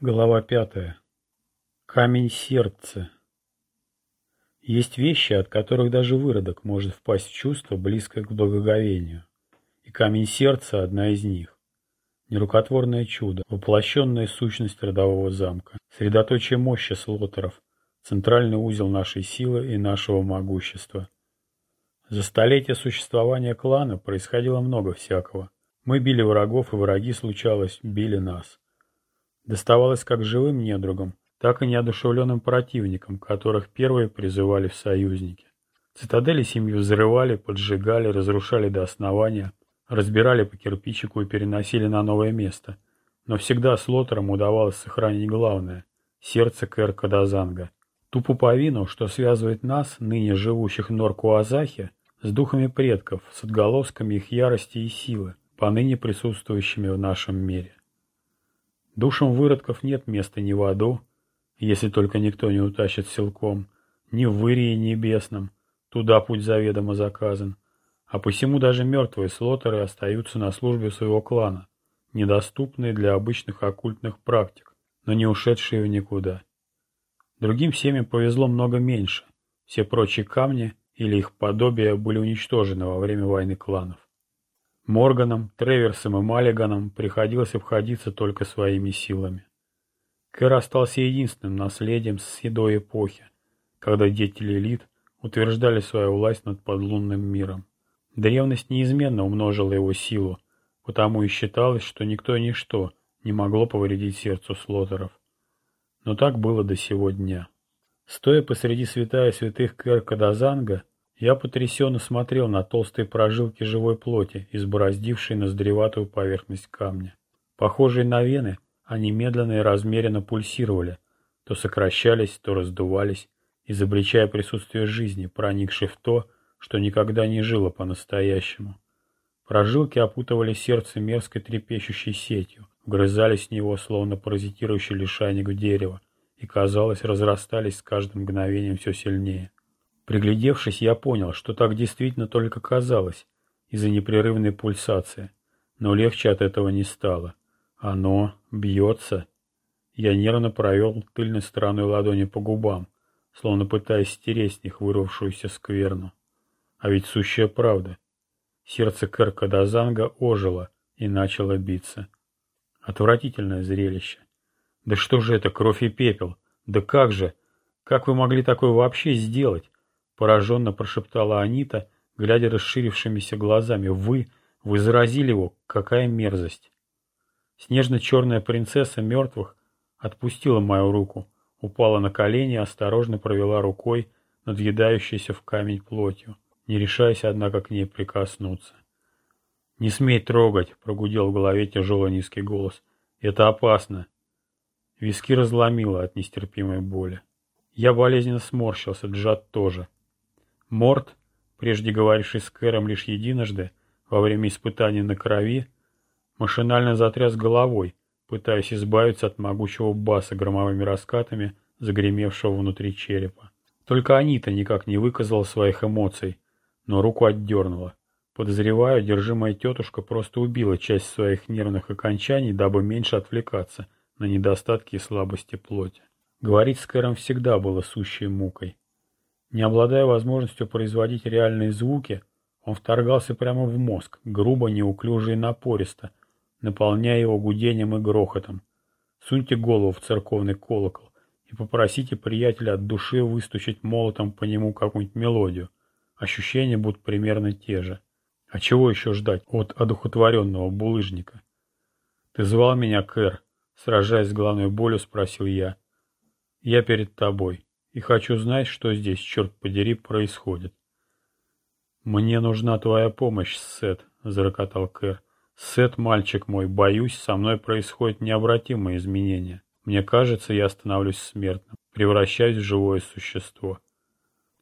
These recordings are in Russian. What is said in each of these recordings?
Глава пятая. Камень сердца. Есть вещи, от которых даже выродок может впасть в чувство, близкое к благоговению. И камень сердца – одна из них. Нерукотворное чудо, воплощенная сущность родового замка, средоточие мощи слотеров, центральный узел нашей силы и нашего могущества. За столетия существования клана происходило много всякого. Мы били врагов, и враги, случалось, били нас. Доставалось как живым недругам, так и неодушевленным противникам, которых первые призывали в союзники. Цитадели семью взрывали, поджигали, разрушали до основания, разбирали по кирпичику и переносили на новое место. Но всегда с Лотером удавалось сохранить главное – сердце Кэр Кадазанга. Ту пуповину, что связывает нас, ныне живущих Норкуазахи, с духами предков, с отголосками их ярости и силы, поныне присутствующими в нашем мире. Душам выродков нет места ни в аду, если только никто не утащит силком, ни в вырии небесном, туда путь заведомо заказан. А посему даже мертвые слотеры остаются на службе своего клана, недоступные для обычных оккультных практик, но не ушедшие в никуда. Другим семьям повезло много меньше. Все прочие камни или их подобия были уничтожены во время войны кланов. Морганом, Треверсом и Маллиганом приходилось обходиться только своими силами. Кэр остался единственным наследием с седой эпохи, когда дети Лилит утверждали свою власть над подлунным миром. Древность неизменно умножила его силу, потому и считалось, что никто и ничто не могло повредить сердцу слотеров. Но так было до сего дня. Стоя посреди святая святых Кэр Кадазанга, я потрясенно смотрел на толстые прожилки живой плоти, избороздившие ноздреватую поверхность камня. Похожие на вены, они медленно и размеренно пульсировали, то сокращались, то раздувались, изобличая присутствие жизни, проникшей в то, что никогда не жило по-настоящему. Прожилки опутывали сердце мерзкой трепещущей сетью, вгрызались в него, словно паразитирующий лишайник в дерево, и, казалось, разрастались с каждым мгновением все сильнее. Приглядевшись, я понял, что так действительно только казалось из-за непрерывной пульсации, но легче от этого не стало. Оно бьется. Я нервно провел тыльной стороной ладони по губам, словно пытаясь стереть с них вырвавшуюся скверну. А ведь сущая правда. Сердце Керка Дазанга ожило и начало биться. Отвратительное зрелище. Да что же это, кровь и пепел? Да как же? Как вы могли такое вообще сделать? Пораженно прошептала Анита, глядя расширившимися глазами. «Вы, вы заразили его! Какая мерзость!» Снежно-черная принцесса мертвых отпустила мою руку, упала на колени и осторожно провела рукой над въедающейся в камень плотью, не решаясь, однако, к ней прикоснуться. «Не смей трогать!» — прогудел в голове тяжелый низкий голос. «Это опасно!» Виски разломило от нестерпимой боли. Я болезненно сморщился, Джад тоже. Морт, прежде говоривший с Кэром лишь единожды, во время испытаний на крови, машинально затряс головой, пытаясь избавиться от могучего баса громовыми раскатами, загремевшего внутри черепа. Только Анита никак не выказала своих эмоций, но руку отдернула. Подозреваю, держимая тетушка просто убила часть своих нервных окончаний, дабы меньше отвлекаться на недостатки и слабости плоти. Говорить с Кэром всегда было сущей мукой. Не обладая возможностью производить реальные звуки, он вторгался прямо в мозг, грубо, неуклюже и напористо, наполняя его гудением и грохотом. Суньте голову в церковный колокол и попросите приятеля от души выстучить молотом по нему какую-нибудь мелодию. Ощущения будут примерно те же. А чего еще ждать от одухотворенного булыжника? «Ты звал меня, Кэр?» Сражаясь с главной болью, спросил я. «Я перед тобой и хочу знать, что здесь, черт подери, происходит. «Мне нужна твоя помощь, Сет», — зарокотал Кэр. «Сет, мальчик мой, боюсь, со мной происходят необратимые изменения. Мне кажется, я становлюсь смертным, превращаюсь в живое существо».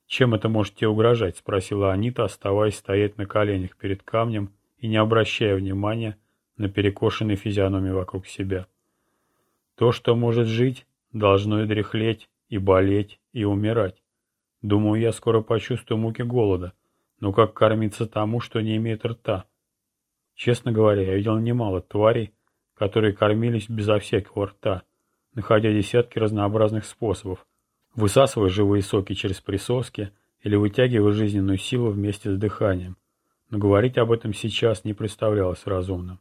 «Чем это может тебе угрожать?» — спросила Анита, оставаясь стоять на коленях перед камнем и не обращая внимания на перекошенные физиономии вокруг себя. «То, что может жить, должно и дряхлеть, и болеть, и умирать. Думаю, я скоро почувствую муки голода, но как кормиться тому, что не имеет рта? Честно говоря, я видел немало тварей, которые кормились безо всякого рта, находя десятки разнообразных способов, высасывая живые соки через присоски или вытягивая жизненную силу вместе с дыханием. Но говорить об этом сейчас не представлялось разумным.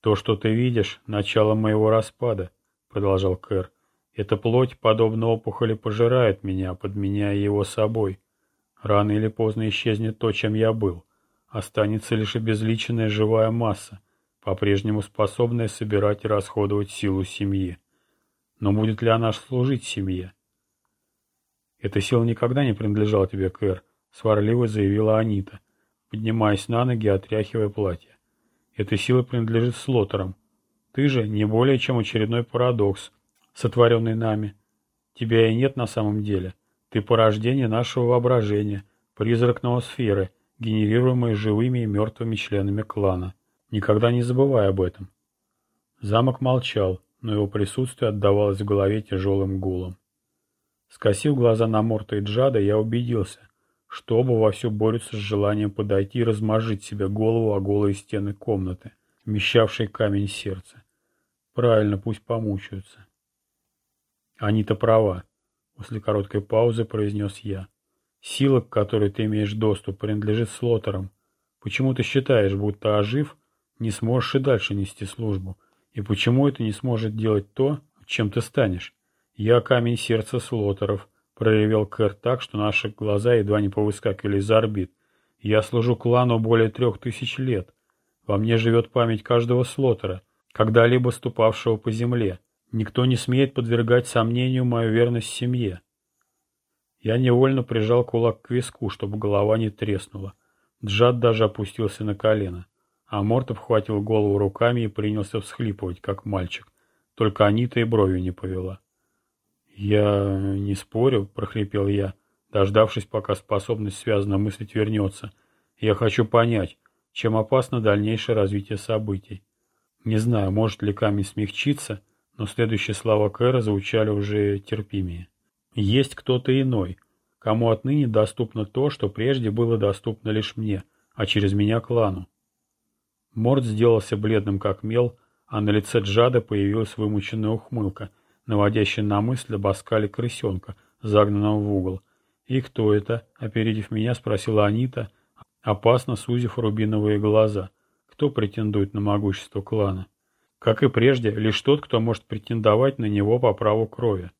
«То, что ты видишь, начало моего распада», — продолжал Кэр. «Эта плоть, подобно опухоли, пожирает меня, подменяя его собой. Рано или поздно исчезнет то, чем я был. Останется лишь обезличенная живая масса, по-прежнему способная собирать и расходовать силу семьи. Но будет ли она служить семье? Эта сила никогда не принадлежала тебе, Кэр, сварливо заявила Анита, поднимаясь на ноги и отряхивая платье. Эта сила принадлежит Слотерам. Ты же не более чем очередной парадокс, сотворенный нами. Тебя и нет на самом деле. Ты порождение нашего воображения, призрак ноосферы — генерируемые живыми и мертвыми членами клана. Никогда не забывай об этом. Замок молчал, но его присутствие отдавалось в голове тяжелым гулом. Скосив глаза на Морта и Джада, я убедился, что оба вовсю борются с желанием подойти и размажить себе голову о голые стены комнаты, вмещавшей камень сердца. Правильно, пусть помучаются. Они-то права, после короткой паузы произнес я. Сила, к которой ты имеешь доступ, принадлежит слотерам. Почему ты считаешь, будто ожив, не сможешь и дальше нести службу? И почему это не сможет делать то, чем ты станешь? Я камень сердца слотеров, проревел Кэр так, что наши глаза едва не повыскакивали из орбит. Я служу клану более трех тысяч лет. Во мне живет память каждого слотера, когда-либо ступавшего по земле. Никто не смеет подвергать сомнению мою верность семье. Я невольно прижал кулак к виску, чтобы голова не треснула. Джад даже опустился на колено. А Мортов хватил голову руками и принялся всхлипывать, как мальчик. Только Анита и бровью не повела. «Я не спорю», — прохрипел я, дождавшись, пока способность связано мыслить вернется. «Я хочу понять, чем опасно дальнейшее развитие событий. Не знаю, может ли камень смягчиться, но следующие слова Кэра звучали уже терпимее. Есть кто-то иной, кому отныне доступно то, что прежде было доступно лишь мне, а через меня клану. Морд сделался бледным как мел, а на лице Джада появилась вымученная ухмылка, наводящая на мысль об оскале крысенка, загнанного в угол. «И кто это?» — опередив меня, спросила Анита, опасно сузив рубиновые глаза. «Кто претендует на могущество клана?» Как и прежде, лишь тот, кто может претендовать на него по праву крови.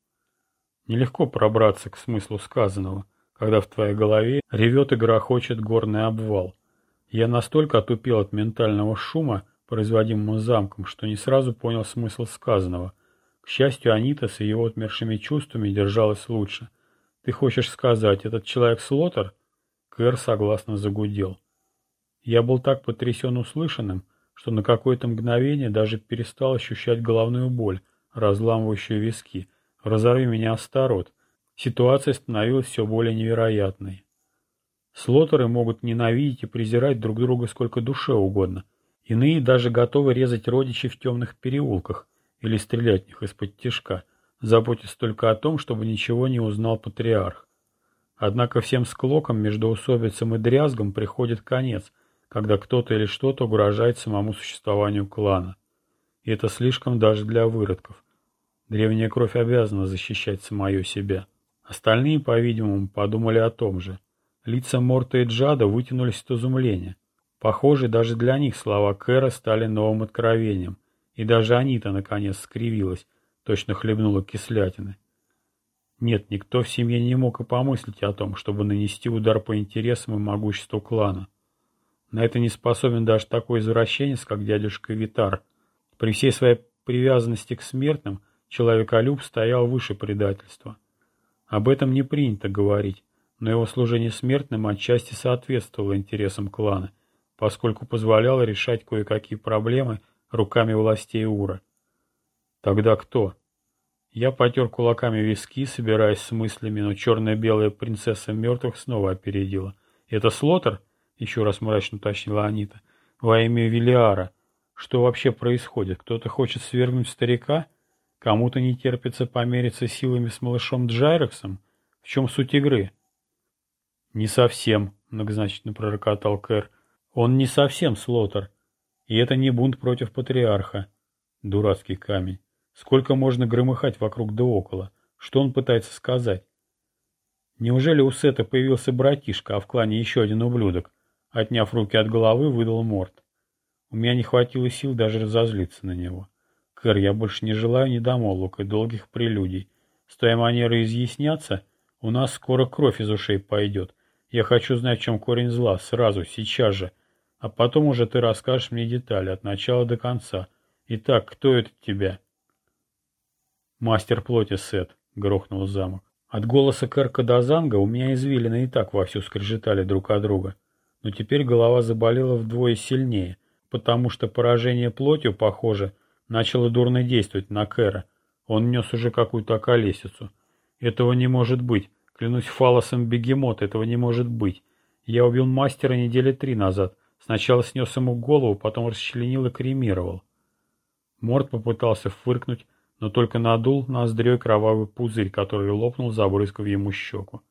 Нелегко пробраться к смыслу сказанного, когда в твоей голове ревет и грохочет горный обвал. Я настолько отупел от ментального шума, производимого замком, что не сразу понял смысл сказанного. К счастью, Анита с ее отмершими чувствами держалась лучше. «Ты хочешь сказать, этот человек Слотер?» Кэр согласно загудел. Я был так потрясен услышанным, что на какое-то мгновение даже перестал ощущать головную боль, разламывающую виски, Разорви меня, Астарот. Ситуация становилась все более невероятной. Слотеры могут ненавидеть и презирать друг друга сколько душе угодно. Иные даже готовы резать родичей в темных переулках или стрелять в них из-под тишка, заботясь только о том, чтобы ничего не узнал патриарх. Однако всем склокам между усобицем и дрязгом приходит конец, когда кто-то или что-то угрожает самому существованию клана. И это слишком даже для выродков. Древняя кровь обязана защищать самое себя. Остальные, по-видимому, подумали о том же. Лица Морта и Джада вытянулись от изумления. Похоже, даже для них слова Кэра стали новым откровением. И даже Анита, наконец, скривилась, точно хлебнула кислятины. Нет, никто в семье не мог и помыслить о том, чтобы нанести удар по интересам и могуществу клана. На это не способен даже такой извращенец, как дядюшка Витар. При всей своей привязанности к смертным – Человеколюб стоял выше предательства. Об этом не принято говорить, но его служение смертным отчасти соответствовало интересам клана, поскольку позволяло решать кое-какие проблемы руками властей Ура. Тогда кто? Я потер кулаками виски, собираясь с мыслями, но черная-белая принцесса мертвых снова опередила. «Это Слотер?» — еще раз мрачно уточнила Анита. «Во имя Велиара. Что вообще происходит? Кто-то хочет свергнуть старика?» Кому-то не терпится помериться силами с малышом Джайрексом? В чем суть игры? Не совсем, многозначительно пророкотал Кэр. Он не совсем слотер. И это не бунт против патриарха. Дурацкий камень. Сколько можно громыхать вокруг да около? Что он пытается сказать? Неужели у Сета появился братишка, а в клане еще один ублюдок? Отняв руки от головы, выдал Морт. У меня не хватило сил даже разозлиться на него. Кэр, я больше не желаю недомолвок и долгих прелюдий. С твоей манерой изъясняться, у нас скоро кровь из ушей пойдет. Я хочу знать, в чем корень зла, сразу, сейчас же. А потом уже ты расскажешь мне детали, от начала до конца. Итак, кто это тебя? Мастер плоти Сет, грохнул замок. От голоса Кэрка до Занга у меня извилины и так вовсю скрежетали друг от друга. Но теперь голова заболела вдвое сильнее, потому что поражение плотью, похоже, начало дурно действовать на Кэра. Он нес уже какую-то околесицу. Этого не может быть. Клянусь фалосом бегемот, этого не может быть. Я убил мастера недели три назад. Сначала снес ему голову, потом расчленил и кремировал. Морд попытался фыркнуть, но только надул ноздрёй кровавый пузырь, который лопнул, забрызгав ему щеку.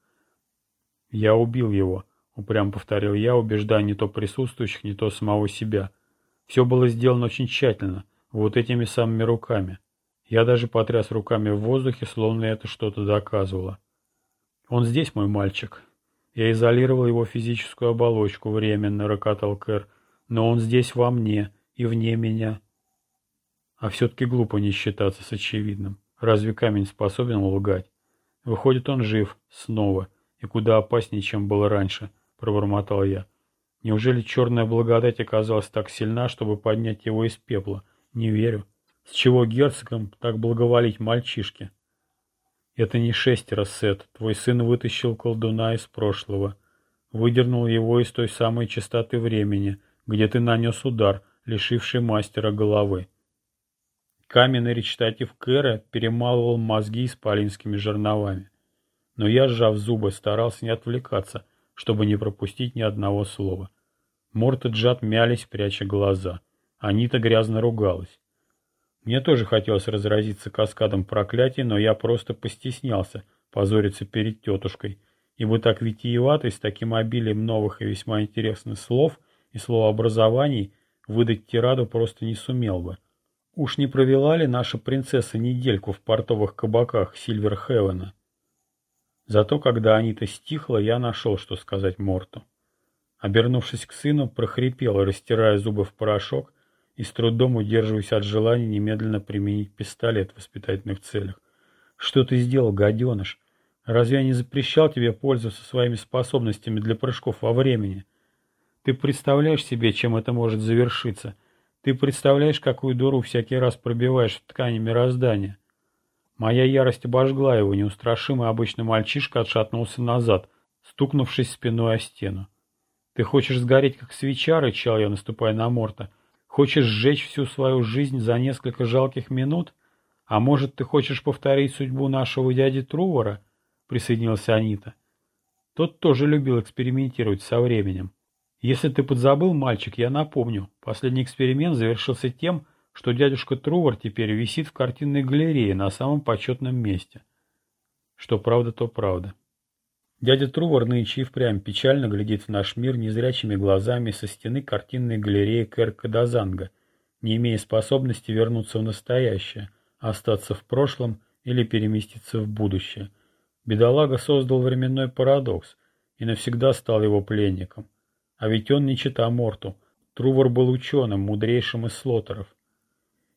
«Я убил его», — упрямо повторил я, убеждая не то присутствующих, не то самого себя. Все было сделано очень тщательно, вот этими самыми руками. Я даже потряс руками в воздухе, словно это что-то доказывало. «Он здесь, мой мальчик». Я изолировал его физическую оболочку временно, рокотал Кэр, но он здесь во мне и вне меня. А все-таки глупо не считаться с очевидным. Разве камень способен лгать? Выходит, он жив, снова, и куда опаснее, чем было раньше, пробормотал я. Неужели черная благодать оказалась так сильна, чтобы поднять его из пепла? Не верю. С чего герцогом так благоволить мальчишке? Это не шестеро, Сет. Твой сын вытащил колдуна из прошлого. Выдернул его из той самой частоты времени, где ты нанес удар, лишивший мастера головы. Каменный речитатив Кэра перемалывал мозги исполинскими жерновами. Но я, сжав зубы, старался не отвлекаться, чтобы не пропустить ни одного слова. Морт и Джад мялись, пряча глаза. Анита грязно ругалась. Мне тоже хотелось разразиться каскадом проклятий, но я просто постеснялся позориться перед тетушкой, ибо так витиеватый, с таким обилием новых и весьма интересных слов и словообразований выдать тираду просто не сумел бы. Уж не провела ли наша принцесса недельку в портовых кабаках Сильвер Хевена? Зато, когда Анита стихла, я нашел, что сказать Морту. Обернувшись к сыну, прохрипел, растирая зубы в порошок, и с трудом удерживаюсь от желания немедленно применить пистолет в воспитательных целях. Что ты сделал, гаденыш? Разве я не запрещал тебе пользоваться своими способностями для прыжков во времени? Ты представляешь себе, чем это может завершиться? Ты представляешь, какую дуру всякий раз пробиваешь в ткани мироздания? Моя ярость обожгла его, неустрашимый обычный мальчишка отшатнулся назад, стукнувшись спиной о стену. «Ты хочешь сгореть, как свеча?» — рычал я, наступая на Морта — Хочешь сжечь всю свою жизнь за несколько жалких минут? А может, ты хочешь повторить судьбу нашего дяди Трувора? Присоединился Анита. Тот тоже любил экспериментировать со временем. Если ты подзабыл, мальчик, я напомню. Последний эксперимент завершился тем, что дядюшка Трувор теперь висит в картинной галерее на самом почетном месте. Что правда, то правда. Дядя Трувор нынче и впрямь печально глядит в наш мир незрячими глазами со стены картинной галереи Керка Дазанга, не имея способности вернуться в настоящее, остаться в прошлом или переместиться в будущее. Бедолага создал временной парадокс и навсегда стал его пленником. А ведь он не чита Морту. Трувор был ученым, мудрейшим из слотеров.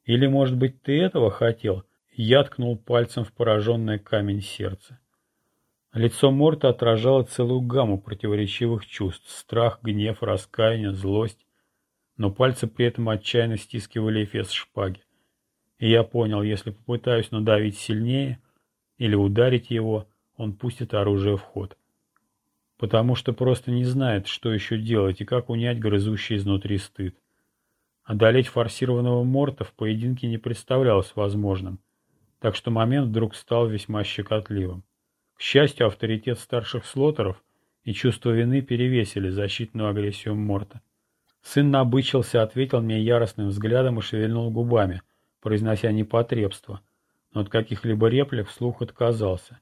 Или, может быть, ты этого хотел? Я ткнул пальцем в пораженное камень сердце. Лицо Морта отражало целую гамму противоречивых чувств – страх, гнев, раскаяние, злость. Но пальцы при этом отчаянно стискивали эфес шпаги. И я понял, если попытаюсь надавить сильнее или ударить его, он пустит оружие в ход. Потому что просто не знает, что еще делать и как унять грызущий изнутри стыд. Одолеть форсированного Морта в поединке не представлялось возможным, так что момент вдруг стал весьма щекотливым. К счастью, авторитет старших слотеров и чувство вины перевесили защитную агрессию Морта. Сын набычился, ответил мне яростным взглядом и шевельнул губами, произнося непотребство, но от каких-либо реплик вслух отказался.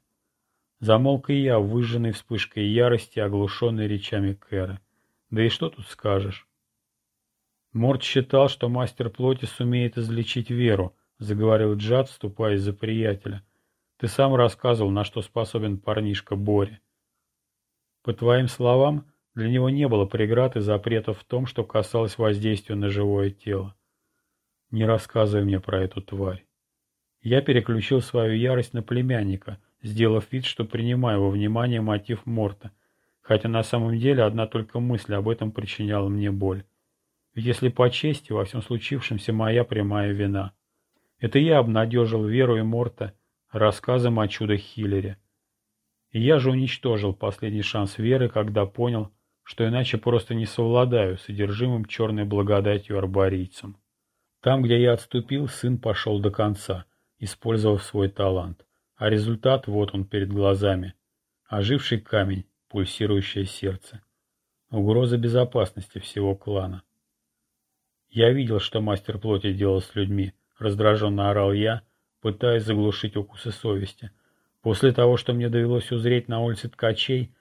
Замолк и я, выжженный вспышкой ярости, оглушенный речами Кэра. Да и что тут скажешь? Морт считал, что мастер плоти сумеет излечить веру, заговорил Джад, вступая за приятеля. Ты сам рассказывал, на что способен парнишка Бори. По твоим словам, для него не было преград и запретов в том, что касалось воздействия на живое тело. Не рассказывай мне про эту тварь. Я переключил свою ярость на племянника, сделав вид, что принимаю во внимание мотив Морта, хотя на самом деле одна только мысль об этом причиняла мне боль. Если по чести, во всем случившемся моя прямая вина. Это я обнадежил Веру и Морта рассказом о чудо-хиллере. И я же уничтожил последний шанс Веры, когда понял, что иначе просто не совладаю с содержимым черной благодатью арборийцам. Там, где я отступил, сын пошел до конца, использовав свой талант. А результат вот он перед глазами. Оживший камень, пульсирующее сердце. Угроза безопасности всего клана. Я видел, что мастер плоти делал с людьми, раздраженно орал я, пытаясь заглушить укусы совести. После того, что мне довелось узреть на улице ткачей,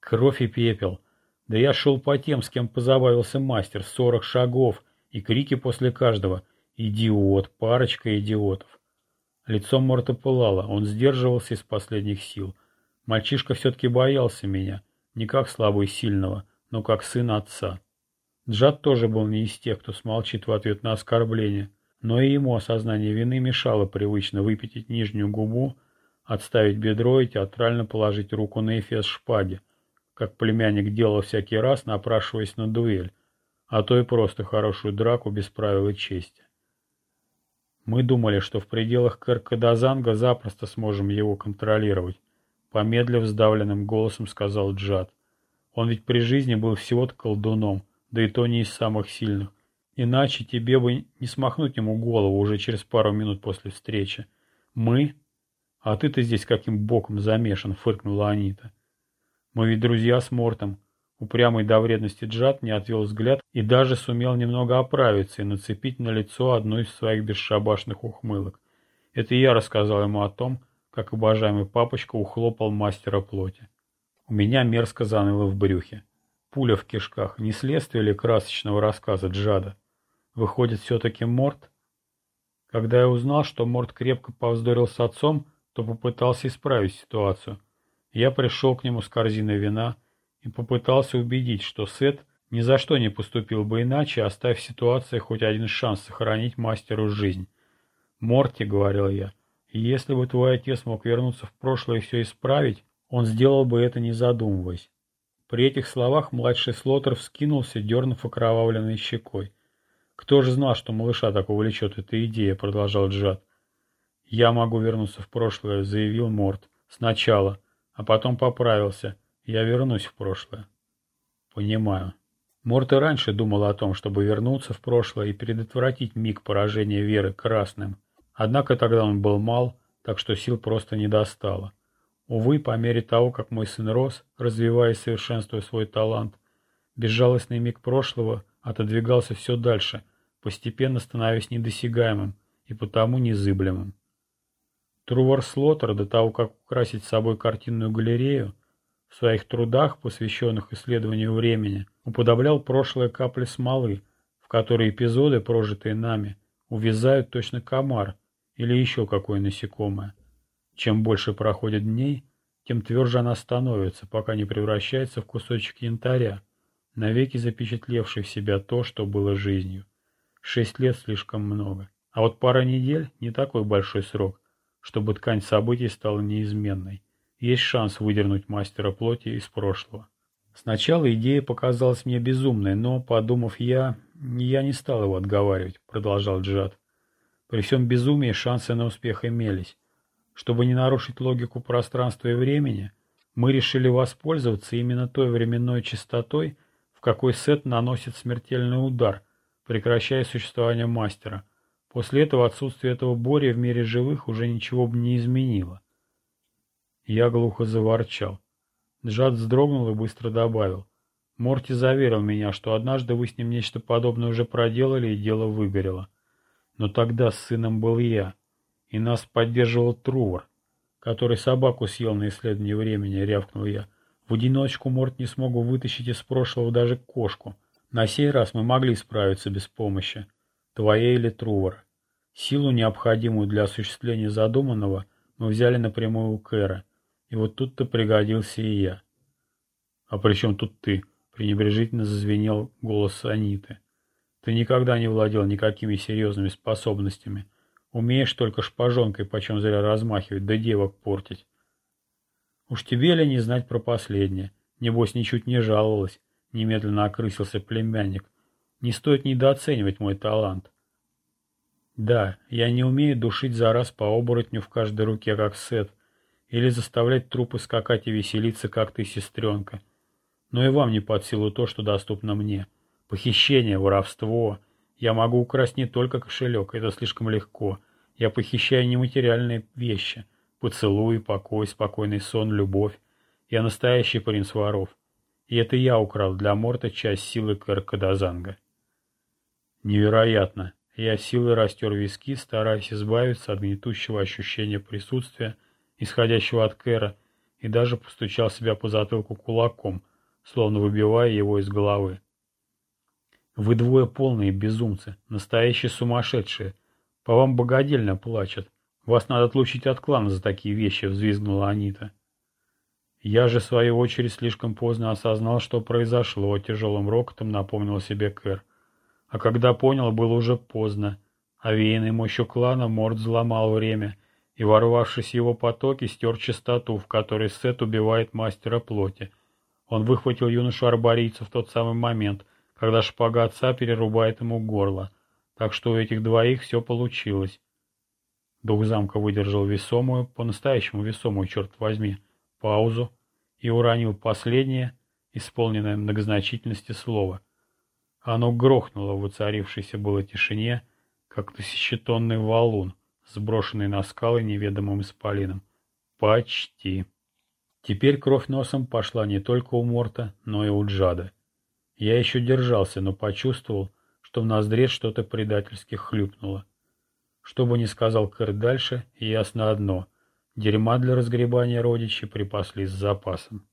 кровь и пепел. Да я шел по тем, с кем позабавился мастер, сорок шагов, и крики после каждого «Идиот! Парочка идиотов!». Лицо Морта пылало, он сдерживался из последних сил. Мальчишка все-таки боялся меня, не как слабый сильного, но как сын отца. Джад тоже был не из тех, кто смолчит в ответ на оскорбление. Но и ему осознание вины мешало привычно выпятить нижнюю губу, отставить бедро и театрально положить руку на эфес шпаги, как племянник делал всякий раз, напрашиваясь на дуэль, а то и просто хорошую драку без правил и чести. Мы думали, что в пределах Каркадазанга запросто сможем его контролировать, помедлив сдавленным голосом сказал Джад. Он ведь при жизни был всего-то колдуном, да и то не из самых сильных. Иначе тебе бы не смахнуть ему голову уже через пару минут после встречи. Мы? А ты-то здесь каким боком замешан, фыркнула Анита. Мы ведь друзья с Мортом. Упрямый до вредности Джад не отвел взгляд и даже сумел немного оправиться и нацепить на лицо одну из своих бесшабашных ухмылок. Это я рассказал ему о том, как обожаемый папочка ухлопал мастера плоти. У меня мерзко заныло в брюхе. Пуля в кишках, не следствие ли красочного рассказа Джада? Выходит, все-таки Морт? Когда я узнал, что Морт крепко повздорил с отцом, то попытался исправить ситуацию. Я пришел к нему с корзиной вина и попытался убедить, что Сет ни за что не поступил бы иначе, оставив ситуации хоть один шанс сохранить мастеру жизнь. «Морти», — говорил я, — «если бы твой отец мог вернуться в прошлое и все исправить, он сделал бы это не задумываясь». При этих словах младший Слотер вскинулся, дернув окровавленной щекой. «Кто же знал, что малыша так увлечет эта идея?» — продолжал Джад. «Я могу вернуться в прошлое», — заявил Морт. «Сначала, а потом поправился. Я вернусь в прошлое». «Понимаю». Морт и раньше думал о том, чтобы вернуться в прошлое и предотвратить миг поражения Веры красным. Однако тогда он был мал, так что сил просто не достало. Увы, по мере того, как мой сын рос, развивая и совершенствуя свой талант, безжалостный миг прошлого отодвигался все дальше, постепенно становясь недосягаемым и потому незыблемым. Трувор Слоттер, до того, как украсить собой картинную галерею, в своих трудах, посвященных исследованию времени, уподоблял прошлое капли смолы, в которой эпизоды, прожитые нами, увязают точно комар или еще какое насекомое. Чем больше проходит дней, тем тверже она становится, пока не превращается в кусочек янтаря, навеки запечатлевший в себя то, что было жизнью. Шесть лет слишком много. А вот пара недель не такой большой срок, чтобы ткань событий стала неизменной. Есть шанс выдернуть мастера плоти из прошлого. Сначала идея показалась мне безумной, но, подумав я, я не стал его отговаривать, продолжал Джад. При всем безумии шансы на успех имелись. Чтобы не нарушить логику пространства и времени, мы решили воспользоваться именно той временной частотой, в какой Сет наносит смертельный удар, прекращая существование мастера. После этого отсутствие этого Бори в мире живых уже ничего бы не изменило. Я глухо заворчал. Джад вздрогнул и быстро добавил. Морти заверил меня, что однажды вы с ним нечто подобное уже проделали, и дело выгорело. Но тогда с сыном был я, и нас поддерживал Трувор, который собаку съел на исследование времени, рявкнул я. В одиночку Морт не смог вытащить из прошлого даже кошку. На сей раз мы могли справиться без помощи. Твоей или Трувора. Силу, необходимую для осуществления задуманного, мы взяли напрямую у Кэра, и вот тут-то пригодился и я. «А при чем тут ты?» — пренебрежительно зазвенел голос Аниты. «Ты никогда не владел никакими серьезными способностями. Умеешь только шпажонкой почем зря размахивать, да девок портить. Уж тебе ли не знать про последнее? Небось, ничуть не жаловалась, немедленно окрысился племянник. Не стоит недооценивать мой талант. Да, я не умею душить за раз по оборотню в каждой руке, как Сет, или заставлять трупы скакать и веселиться, как ты, сестренка. Но и вам не под силу то, что доступно мне. Похищение, воровство. Я могу украсть не только кошелек, это слишком легко. Я похищаю нематериальные вещи — Поцелуй, покой, спокойный сон, любовь. Я настоящий принц воров. И это я украл для Морта часть силы Каркадазанга. Невероятно. Я силой растер виски, стараясь избавиться от гнетущего ощущения присутствия, исходящего от Кэра, и даже постучал себя по затылку кулаком, словно выбивая его из головы. Вы двое полные безумцы, настоящие сумасшедшие. По вам богадельно плачут. «Вас надо отлучить от клана за такие вещи», — взвизгнула Анита. Я же, в свою очередь, слишком поздно осознал, что произошло, тяжелым рокотом напомнил себе Кэр. А когда понял, было уже поздно. Овеянный мощью клана Морд взломал время и, ворвавшись в его потоки, стер чистоту, в которой Сет убивает мастера плоти. Он выхватил юношу-арборийца в тот самый момент, когда шпага отца перерубает ему горло. Так что у этих двоих все получилось. Дух замка выдержал весомую, по-настоящему весомую, черт возьми, паузу и уронил последнее, исполненное многозначительности слово. Оно грохнуло в воцарившейся было тишине, как тысячетонный валун, сброшенный на скалы неведомым исполином. Почти. Теперь кровь носом пошла не только у Морта, но и у Джада. Я еще держался, но почувствовал, что в ноздре что-то предательски хлюпнуло. Что бы ни сказал Кэр дальше, ясно одно – дерьма для разгребания родичей припасли с запасом.